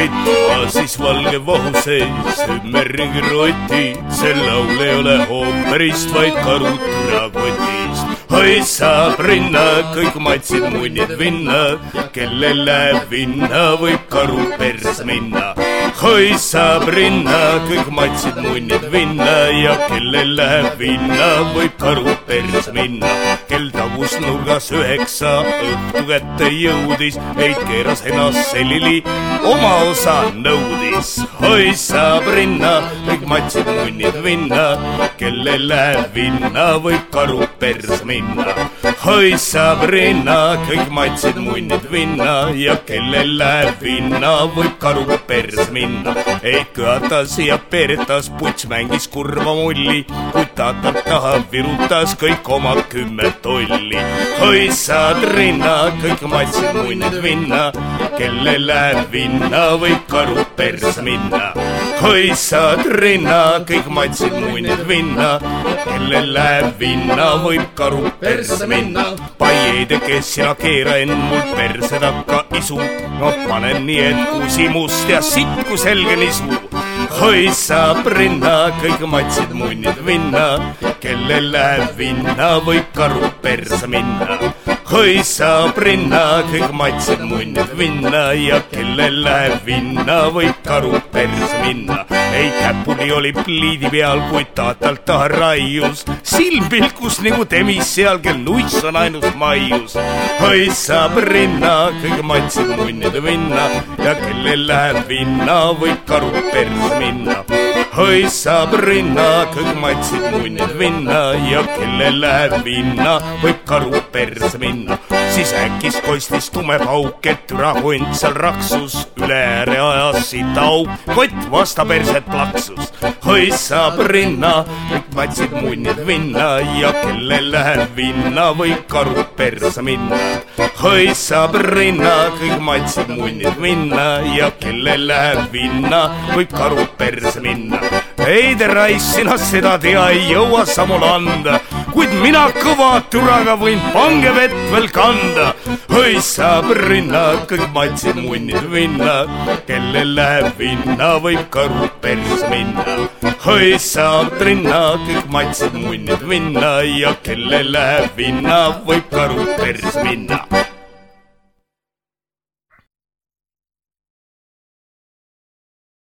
sõitma siis valge vahu sees ümberringi rotid, see laul ei ole ooperist, vaid karud türakotist. Oi Sabrina, kõik matsid munnid vinna, kellel läheb vinna, võib karu perse minna oi Sabrina, kõik matsid munnid vinna ja kellel läheb vinna, võib karu perse minna. kell tagus nurgas üheksa, õhtu kätte jõudis, neid keeras ennast selili, oma osa nõudis. oi Sabrina, kõik matsid munnid vinna, kellel läheb vinna, võib karu perse minna. Oi Sabrina, kõik matsid munnid vinna ja kellel läheb vinna, võib karu perse minna minna. ei kõatas ja peretas, puts mängis kurva mulli, kui tatat taha virutas kõik oma kümme tolli. oi Sadrina, kõik matsid munnid vinna, kellel läheb vinna, võib karu perse minna. Oi Sadrina, kõik matsid munnid vinna, kellel läheb vinna, võib karu perse minna. paieid, kes sina keera enne mul perse takka isu, ma panen nii, et kusimust ja sitt kui selge nisu. oi Sabrina, kõik matsid munnid vinna, kellel läheb vinna, võib karu perse minna. Oi Sabrina, kõik matsid munnid vinna ja kellel läheb vinna, võib karu perse minna. ei käpuli oli pliidi peal, kuid tatalt taha raius, silm pilkus nagu temis seal, kel nuiss on ainult maius. oi Sabrina, kõik matsid munnid vinna ja kellel läheb vinna, võib karu perse minna. Oi Sabrina, kõik matsid munnid vinna ja kellel läheb vinna, võib karu perse minna. siis äkis kostis tume pauk, et türa hunt seal raksus, üle ääre ajas sitaauk, kott vastu perset plaksus. oi Sabrina, kõik matsid munnid vinna ja kellel läheb vinna, võib karu perse minna. oi Sabrina, kõik matsid munnid vinna ja kellel läheb vinna, võib karu perse minna. Ei te raisk, sina seda tea ei jõua sa mulle anda, kuid mina kõva türaga võin pange vett veel kanda. oi Sabrina, kõik matsid munnid vinna, kellel läheb vinna, võib karu perse minna. oi Sabrina, kõik matsid munnid vinna ja kellel läheb vinna, võib karu perse minna